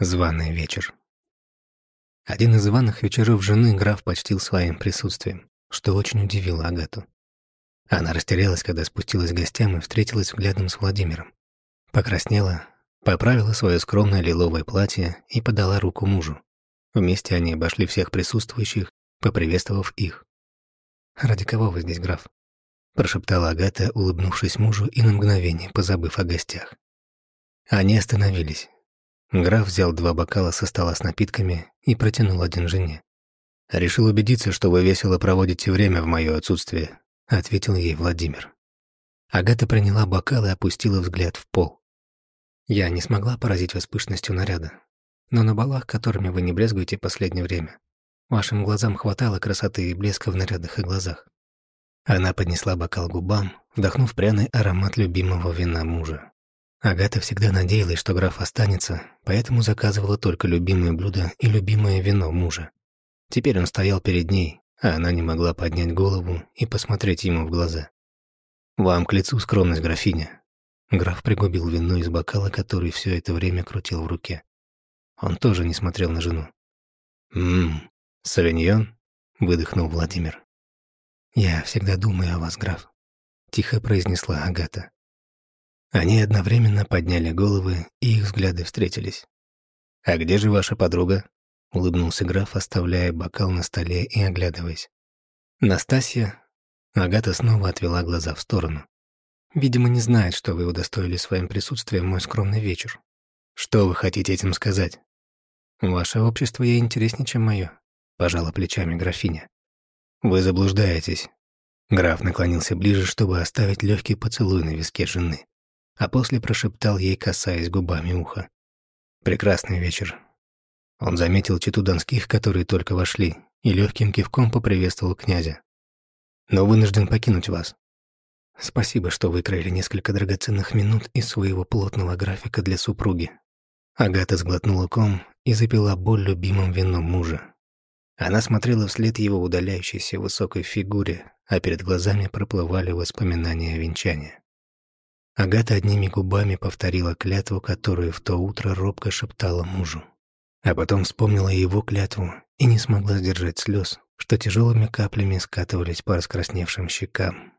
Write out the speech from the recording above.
Званый вечер. Один из званых вечеров жены граф почтил своим присутствием, что очень удивило Агату. Она растерялась, когда спустилась к гостям и встретилась взглядом с Владимиром. Покраснела, поправила свое скромное лиловое платье и подала руку мужу. Вместе они обошли всех присутствующих, поприветствовав их. «Ради кого вы здесь, граф?» прошептала Агата, улыбнувшись мужу и на мгновение позабыв о гостях. Они остановились, Граф взял два бокала со стола с напитками и протянул один жене. «Решил убедиться, что вы весело проводите время в моё отсутствие», — ответил ей Владимир. Агата приняла бокал и опустила взгляд в пол. «Я не смогла поразить вас пышностью наряда, но на балах, которыми вы не брезгуете последнее время, вашим глазам хватало красоты и блеска в нарядах и глазах». Она поднесла бокал губам, вдохнув пряный аромат любимого вина мужа. Агата всегда надеялась, что граф останется, поэтому заказывала только любимые блюда и любимое вино мужа. Теперь он стоял перед ней, а она не могла поднять голову и посмотреть ему в глаза. «Вам к лицу скромность, графиня». Граф пригубил вино из бокала, который все это время крутил в руке. Он тоже не смотрел на жену. «Ммм, савиньон?» — выдохнул Владимир. «Я всегда думаю о вас, граф», — тихо произнесла Агата. Они одновременно подняли головы, и их взгляды встретились. «А где же ваша подруга?» — улыбнулся граф, оставляя бокал на столе и оглядываясь. «Настасья?» Агата снова отвела глаза в сторону. «Видимо, не знает, что вы удостоили своим присутствием мой скромный вечер. Что вы хотите этим сказать?» «Ваше общество ей интереснее, чем мое», — пожала плечами графиня. «Вы заблуждаетесь». Граф наклонился ближе, чтобы оставить легкий поцелуй на виске жены а после прошептал ей, касаясь губами уха. «Прекрасный вечер». Он заметил читу донских, которые только вошли, и легким кивком поприветствовал князя. «Но вынужден покинуть вас. Спасибо, что выкроили несколько драгоценных минут из своего плотного графика для супруги». Агата сглотнула ком и запила боль любимым вином мужа. Она смотрела вслед его удаляющейся высокой фигуре, а перед глазами проплывали воспоминания венчания. Агата одними губами повторила клятву, которую в то утро робко шептала мужу. А потом вспомнила его клятву и не смогла сдержать слез, что тяжелыми каплями скатывались по раскрасневшим щекам.